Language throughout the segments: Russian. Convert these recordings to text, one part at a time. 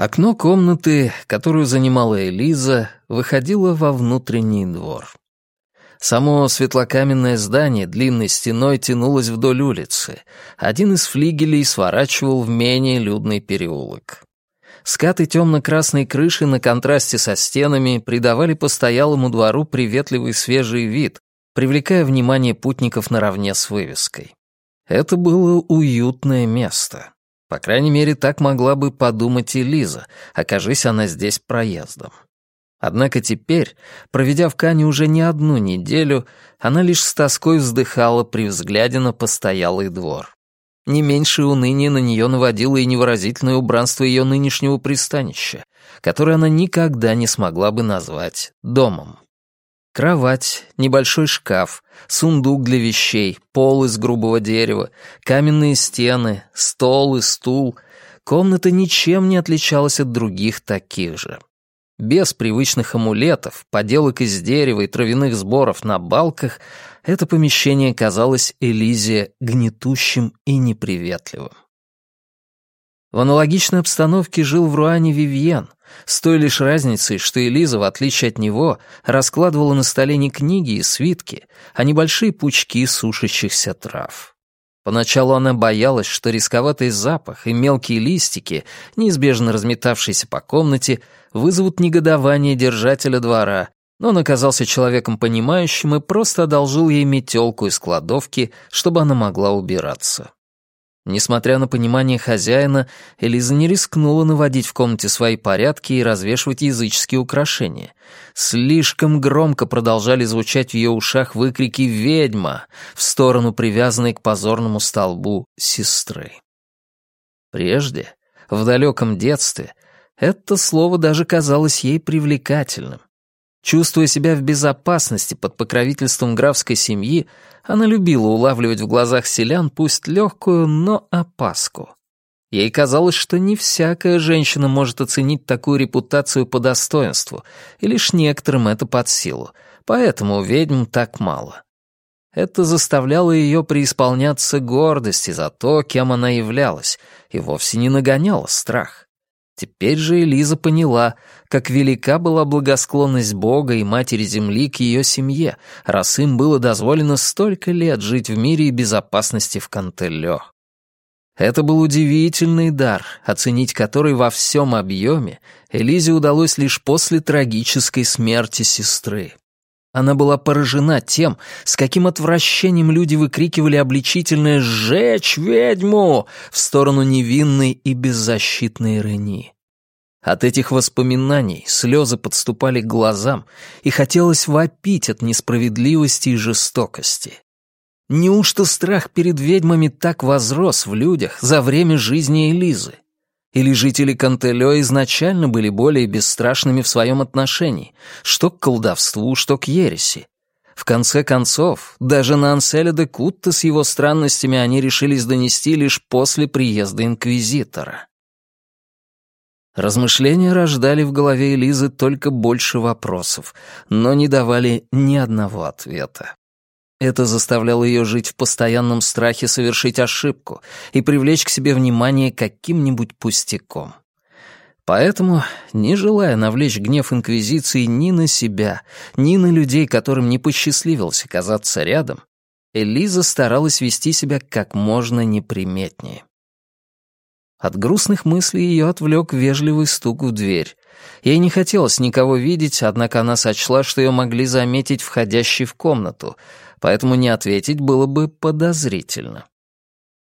Окно комнаты, которую занимала Элиза, выходило во внутренний двор. Само светлокаменное здание длинной стеной тянулось вдоль улицы. Один из флигелей сворачивал в менее людный переулок. Скаты темно-красной крыши на контрасте со стенами придавали постоялому двору приветливый свежий вид, привлекая внимание путников наравне с вывеской. Это было уютное место. По крайней мере, так могла бы подумать и Лиза, окажись она здесь проездом. Однако теперь, проведя в Кане уже не одну неделю, она лишь с тоской вздыхала при взгляде на постоялый двор. Не меньше уныния на нее наводило и невыразительное убранство ее нынешнего пристанища, которое она никогда не смогла бы назвать домом. Кровать, небольшой шкаф, сундук для вещей, пол из грубого дерева, каменные стены, стол и стул. Комната ничем не отличалась от других таких же. Без привычных амулетов, поделок из дерева и травяных сборов на балках, это помещение казалось Элизе гнетущим и неприветливым. В аналогичной обстановке жил в Руане Вивьен, с той лишь разницей, что Элиза, в отличие от него, раскладывала на столе не книги и свитки, а небольшие пучки сушащихся трав. Поначалу она боялась, что рисковатый запах и мелкие листики, неизбежно разметавшиеся по комнате, вызовут негодование держателя двора, но он оказался человеком понимающим и просто одолжил ей метелку из кладовки, чтобы она могла убираться. Несмотря на понимание хозяина, Элиза не рискнула наводить в комнате свои порядки и развешивать языческие украшения. Слишком громко продолжали звучать в ее ушах выкрики «Ведьма!» в сторону привязанной к позорному столбу сестры. Прежде, в далеком детстве, это слово даже казалось ей привлекательным. Чувствуя себя в безопасности под покровительством графской семьи, она любила улавливать в глазах селян пусть легкую, но опаску. Ей казалось, что не всякая женщина может оценить такую репутацию по достоинству, и лишь некоторым это под силу, поэтому ведьм так мало. Это заставляло ее преисполняться гордости за то, кем она являлась, и вовсе не нагоняло страх. Теперь же Элиза поняла, как велика была благосклонность Бога и Матери Земли к ее семье, раз им было дозволено столько лет жить в мире и безопасности в Кантелло. Это был удивительный дар, оценить который во всем объеме Элизе удалось лишь после трагической смерти сестры. Она была поражена тем, с каким отвращением люди выкрикивали обличительное «Сжечь ведьму!» в сторону невинной и беззащитной Рени. От этих воспоминаний слезы подступали к глазам, и хотелось вопить от несправедливости и жестокости. Неужто страх перед ведьмами так возрос в людях за время жизни Элизы? Или жители Кантелё изначально были более бесстрашными в своем отношении, что к колдовству, что к ереси? В конце концов, даже на Анселя де Кутта с его странностями они решились донести лишь после приезда Инквизитора. Размышления рождали в голове Элизы только больше вопросов, но не давали ни одного ответа. Это заставляло ее жить в постоянном страхе совершить ошибку и привлечь к себе внимание каким-нибудь пустяком. Поэтому, не желая навлечь гнев Инквизиции ни на себя, ни на людей, которым не посчастливилось оказаться рядом, Элиза старалась вести себя как можно неприметнее. От грустных мыслей ее отвлек вежливый стук в дверь. Ей не хотелось никого видеть, однако она сочла, что ее могли заметить входящей в комнату, поэтому не ответить было бы подозрительно.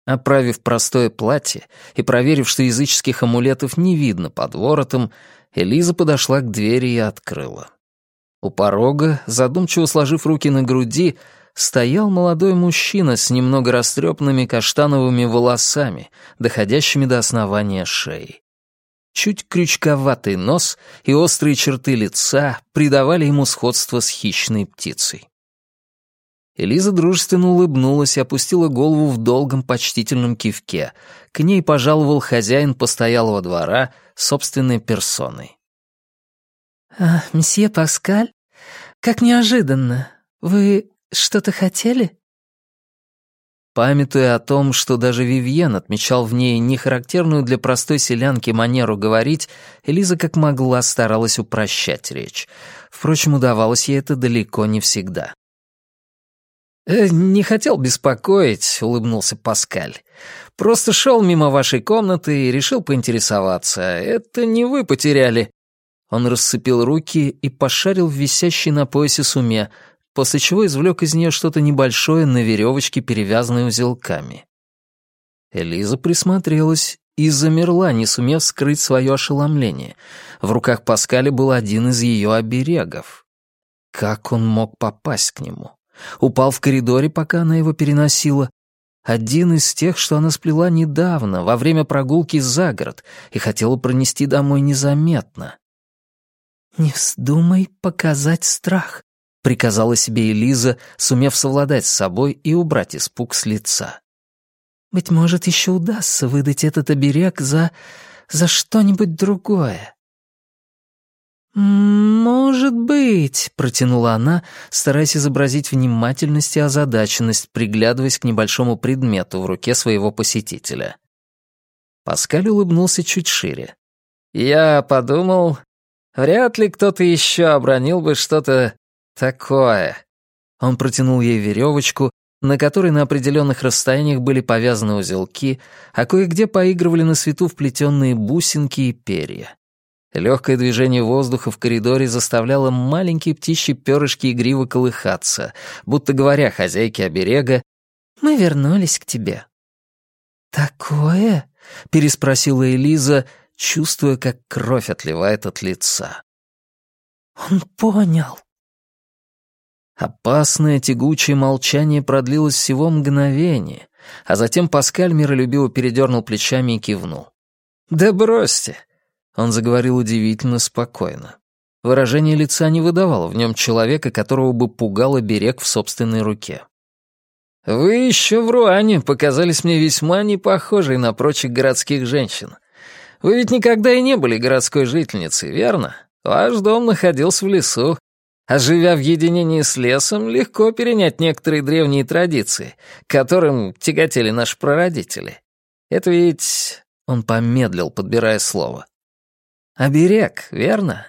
Оправив простое платье и проверив, что языческих амулетов не видно под воротом, Элиза подошла к двери и открыла. У порога, задумчиво сложив руки на груди, стоял молодой мужчина с немного растрепанными каштановыми волосами, доходящими до основания шеи. Чуть крючковатый нос и острые черты лица придавали ему сходство с хищной птицей. Элиза дружественно улыбнулась и опустила голову в долгом почтительном кивке. К ней пожаловал хозяин постоялого двора собственной персоной. «А, «Месье Паскаль, как неожиданно. Вы что-то хотели?» Памятуя о том, что даже Вивьен отмечал в ней нехарактерную для простой селянки манеру говорить, Элиза как могла старалась упрощать речь. Впрочем, удавалось ей это далеко не всегда. «Э, «Не хотел беспокоить», — улыбнулся Паскаль. «Просто шел мимо вашей комнаты и решил поинтересоваться. Это не вы потеряли». Он рассыпил руки и пошарил в висящей на поясе суме, после чего извлек из нее что-то небольшое на веревочке, перевязанное узелками. Элиза присмотрелась и замерла, не сумев скрыть свое ошеломление. В руках Паскаля был один из ее оберегов. Как он мог попасть к нему? Упал в коридоре, пока она его переносила. Один из тех, что она сплела недавно, во время прогулки за город, и хотела пронести домой незаметно. «Не вздумай показать страх», — приказала себе Элиза, сумев совладать с собой и убрать испуг с лица. «Быть может, еще удастся выдать этот оберег за... за что-нибудь другое». «Может быть», — протянула она, стараясь изобразить внимательность и озадаченность, приглядываясь к небольшому предмету в руке своего посетителя. Паскаль улыбнулся чуть шире. «Я подумал, вряд ли кто-то еще обронил бы что-то такое». Он протянул ей веревочку, на которой на определенных расстояниях были повязаны узелки, а кое-где поигрывали на свету вплетенные бусинки и перья. Легкое движение воздуха в коридоре заставляло маленькие птичьи перышки игриво колыхаться, будто говоря хозяйке оберега «Мы вернулись к тебе». «Такое?» — переспросила Элиза, чувствуя, как кровь отливает от лица. «Он понял». Опасное тягучее молчание продлилось всего мгновение, а затем Паскаль миролюбиво передернул плечами и кивнул. «Да бросьте, он заговорил удивительно спокойно. Выражение лица не выдавало в нем человека, которого бы пугало берег в собственной руке. «Вы еще в Руане показались мне весьма не похожей на прочих городских женщин. Вы ведь никогда и не были городской жительницей, верно? Ваш дом находился в лесу, а живя в единении с лесом, легко перенять некоторые древние традиции, которым тяготели наши прародители. Это ведь...» Он помедлил, подбирая слово. Оберег, верно?»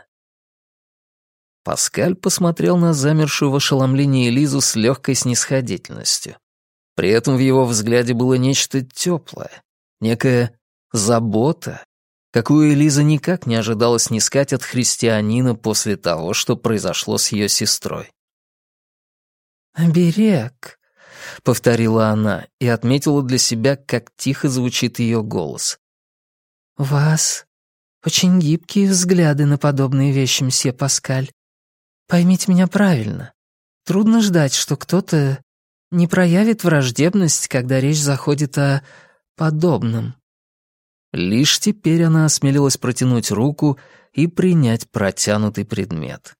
Паскаль посмотрел на замершую в ошеломлении Элизу с легкой снисходительностью. При этом в его взгляде было нечто теплое, некая забота, какую Элиза никак не ожидала снискать от христианина после того, что произошло с ее сестрой. «Оберег», — повторила она и отметила для себя, как тихо звучит ее голос. «Вас очень гибкие взгляды на подобные вещи, мсье Паскаль. Поймите меня правильно. Трудно ждать, что кто-то не проявит враждебность, когда речь заходит о подобном. Лишь теперь она осмелилась протянуть руку и принять протянутый предмет.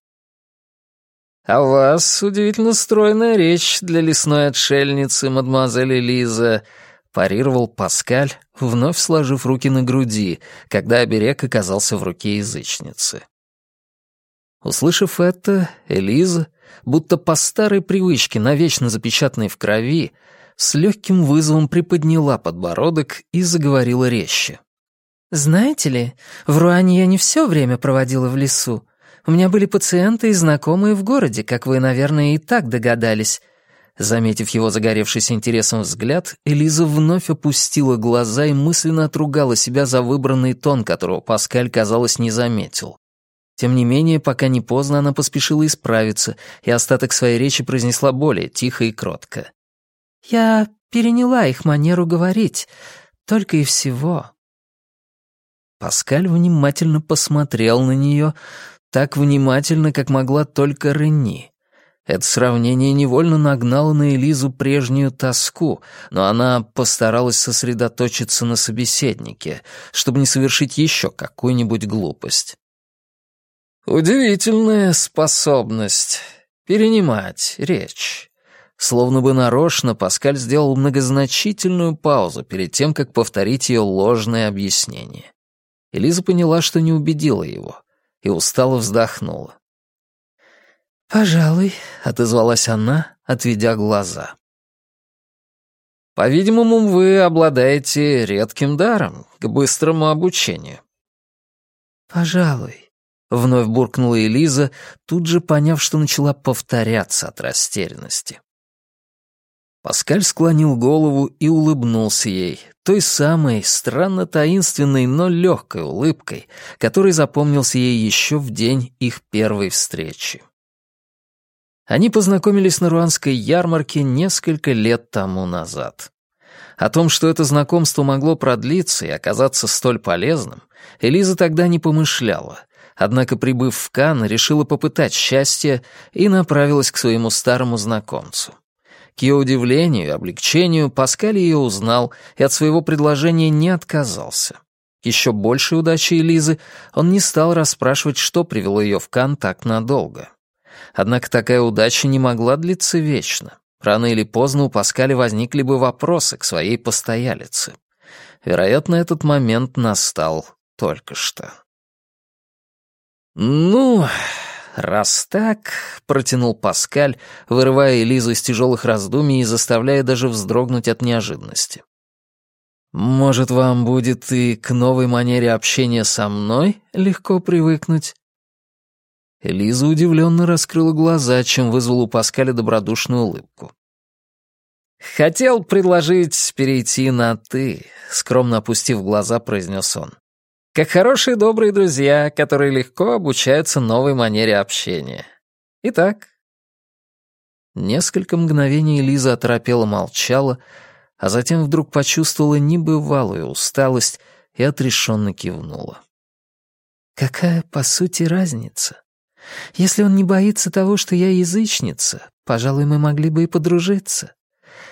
«А у вас удивительно стройная речь для лесной отшельницы, мадемуазель Элиза», парировал Паскаль, вновь сложив руки на груди, когда оберег оказался в руке язычницы. Услышав это, Элиза, будто по старой привычке, навечно запечатанной в крови, с легким вызовом приподняла подбородок и заговорила резче. «Знаете ли, в Руане я не все время проводила в лесу. У меня были пациенты и знакомые в городе, как вы, наверное, и так догадались. Заметив его загоревшийся интересом взгляд, Элиза вновь опустила глаза и мысленно отругала себя за выбранный тон, которого Паскаль, казалось, не заметил. Тем не менее, пока не поздно, она поспешила исправиться, и остаток своей речи произнесла более тихо и кротко. «Я переняла их манеру говорить, только и всего». Паскаль внимательно посмотрел на нее, так внимательно, как могла только Ренни. Это сравнение невольно нагнало на Элизу прежнюю тоску, но она постаралась сосредоточиться на собеседнике, чтобы не совершить еще какую-нибудь глупость. «Удивительная способность перенимать речь». Словно бы нарочно Паскаль сделал многозначительную паузу перед тем, как повторить ее ложное объяснение. Элиза поняла, что не убедила его, и устало вздохнула. «Пожалуй», — отозвалась она, отведя глаза. По-видимому, вы обладаете редким даром к быстрому обучению. «Пожалуй», — вновь буркнула Элиза, тут же поняв, что начала повторяться от растерянности. Паскаль склонил голову и улыбнулся ей, той самой странно таинственной, но легкой улыбкой, которой запомнился ей еще в день их первой встречи. Они познакомились на руанской ярмарке несколько лет тому назад. О том, что это знакомство могло продлиться и оказаться столь полезным, Элиза тогда не помышляла, однако, прибыв в Кан, решила попытать счастье и направилась к своему старому знакомцу. К ее удивлению и облегчению Паскаль ее узнал и от своего предложения не отказался. Еще большей удачей Элизы он не стал расспрашивать, что привело ее в Кан так надолго. Однако такая удача не могла длиться вечно. Рано или поздно у Паскаля возникли бы вопросы к своей постоялице. Вероятно, этот момент настал только что. «Ну, раз так», — протянул Паскаль, вырывая Элизу из тяжелых раздумий и заставляя даже вздрогнуть от неожиданности. «Может, вам будет и к новой манере общения со мной легко привыкнуть?» Элиза удивленно раскрыла глаза, чем вызвал у Паскаля добродушную улыбку. «Хотел предложить перейти на «ты», — скромно опустив глаза, произнес он. «Как хорошие добрые друзья, которые легко обучаются новой манере общения. Итак...» Несколько мгновений Лиза оторопела молчала, а затем вдруг почувствовала небывалую усталость и отрешенно кивнула. «Какая, по сути, разница? Если он не боится того, что я язычница, пожалуй, мы могли бы и подружиться.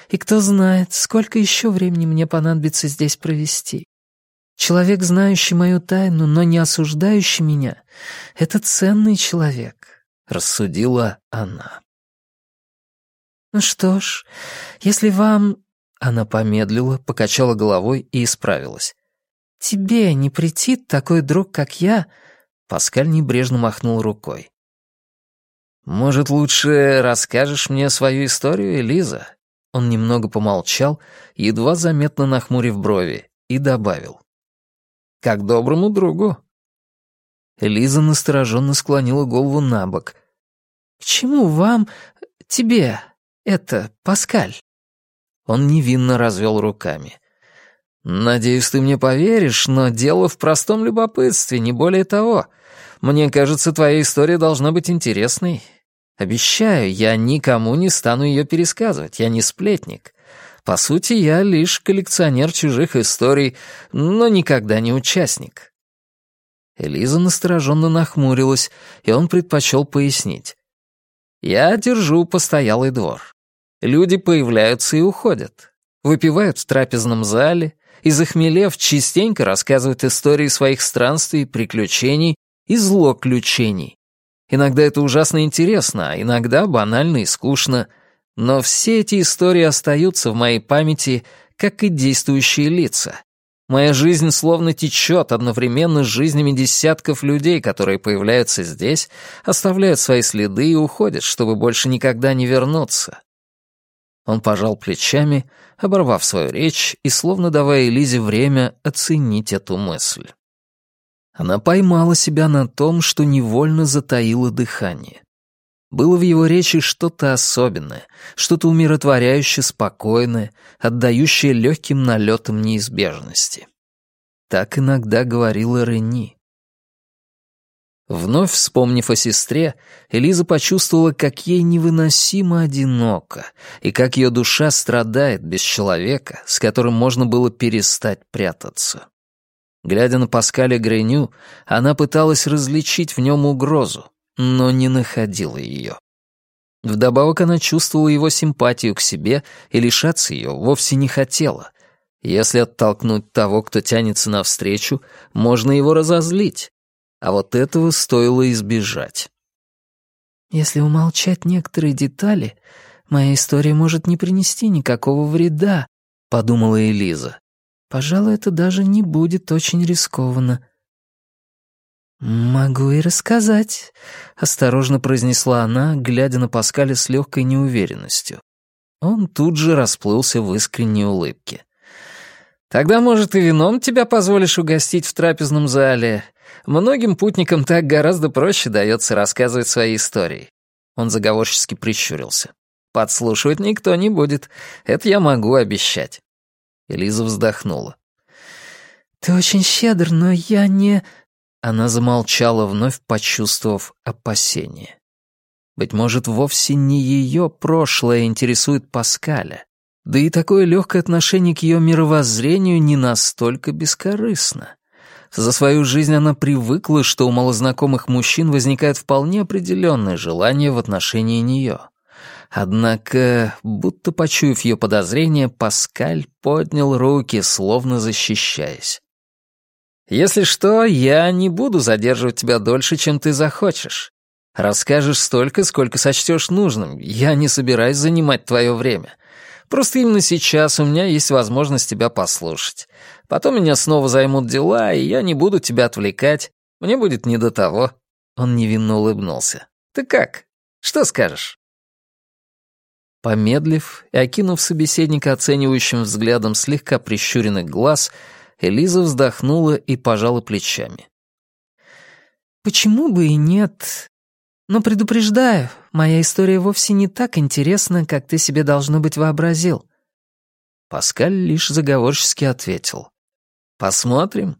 И кто знает, сколько еще времени мне понадобится здесь провести. Человек, знающий мою тайну, но не осуждающий меня, — это ценный человек», — рассудила она. «Ну что ж, если вам...» Она помедлила, покачала головой и исправилась. «Тебе не претит такой друг, как я...» Паскаль небрежно махнул рукой. «Может, лучше расскажешь мне свою историю, Элиза?» Он немного помолчал, едва заметно нахмурив брови, и добавил. «Как доброму другу». Элиза настороженно склонила голову на бок. «К чему вам, тебе, это, Паскаль?» Он невинно развел руками. «Надеюсь, ты мне поверишь, но дело в простом любопытстве, не более того. Мне кажется, твоя история должна быть интересной. Обещаю, я никому не стану ее пересказывать, я не сплетник. По сути, я лишь коллекционер чужих историй, но никогда не участник». Элиза настороженно нахмурилась, и он предпочел пояснить. «Я держу постоялый двор. Люди появляются и уходят. Выпивают в трапезном зале, и, захмелев, частенько рассказывают истории своих странствий, приключений и злоключений. Иногда это ужасно интересно, а иногда банально и скучно. Но все эти истории остаются в моей памяти, как и действующие лица. Моя жизнь словно течет одновременно с жизнями десятков людей, которые появляются здесь, оставляют свои следы и уходят, чтобы больше никогда не вернуться. Он пожал плечами, оборвав свою речь и словно давая Элизе время оценить эту мысль. Она поймала себя на том, что невольно затаила дыхание. Было в его речи что-то особенное, что-то умиротворяющее спокойное, отдающее легким налетом неизбежности. Так иногда говорила Рени. Вновь вспомнив о сестре, Элиза почувствовала, как ей невыносимо одиноко, и как ее душа страдает без человека, с которым можно было перестать прятаться. Глядя на Паскаля Греню, она пыталась различить в нем угрозу, но не находила ее. Вдобавок она чувствовала его симпатию к себе и лишаться ее вовсе не хотела. Если оттолкнуть того, кто тянется навстречу, можно его разозлить. А вот этого стоило избежать. «Если умолчать некоторые детали, моя история может не принести никакого вреда», — подумала Элиза. Пожалуй, это даже не будет очень рискованно. «Могу и рассказать», — осторожно произнесла она, глядя на Паскаля с легкой неуверенностью. Он тут же расплылся в искренней улыбке. «Тогда, может, и вином тебя позволишь угостить в трапезном зале? Многим путникам так гораздо проще дается рассказывать свои истории». Он заговорчески прищурился. «Подслушивать никто не будет. Это я могу обещать». Элиза вздохнула. «Ты очень щедр, но я не...» Она замолчала, вновь почувствовав опасение. Быть может, вовсе не ее прошлое интересует Паскаля. Да и такое легкое отношение к ее мировоззрению не настолько бескорыстно. За свою жизнь она привыкла, что у малознакомых мужчин возникает вполне определенное желание в отношении нее. Однако, будто почуяв ее подозрение, Паскаль поднял руки, словно защищаясь. Если что, я не буду задерживать тебя дольше, чем ты захочешь. Расскажешь столько, сколько сочтешь нужным. Я не собираюсь занимать твое время. Просто именно сейчас у меня есть возможность тебя послушать. Потом меня снова займут дела, и я не буду тебя отвлекать. Мне будет не до того». Он невинно улыбнулся. «Ты как? Что скажешь?» Помедлив и окинув собеседника оценивающим взглядом слегка прищуренных глаз, Элиза вздохнула и пожала плечами. «Почему бы и нет? Но предупреждаю, моя история вовсе не так интересна, как ты себе, должно быть, вообразил». Паскаль лишь заговорчески ответил. «Посмотрим.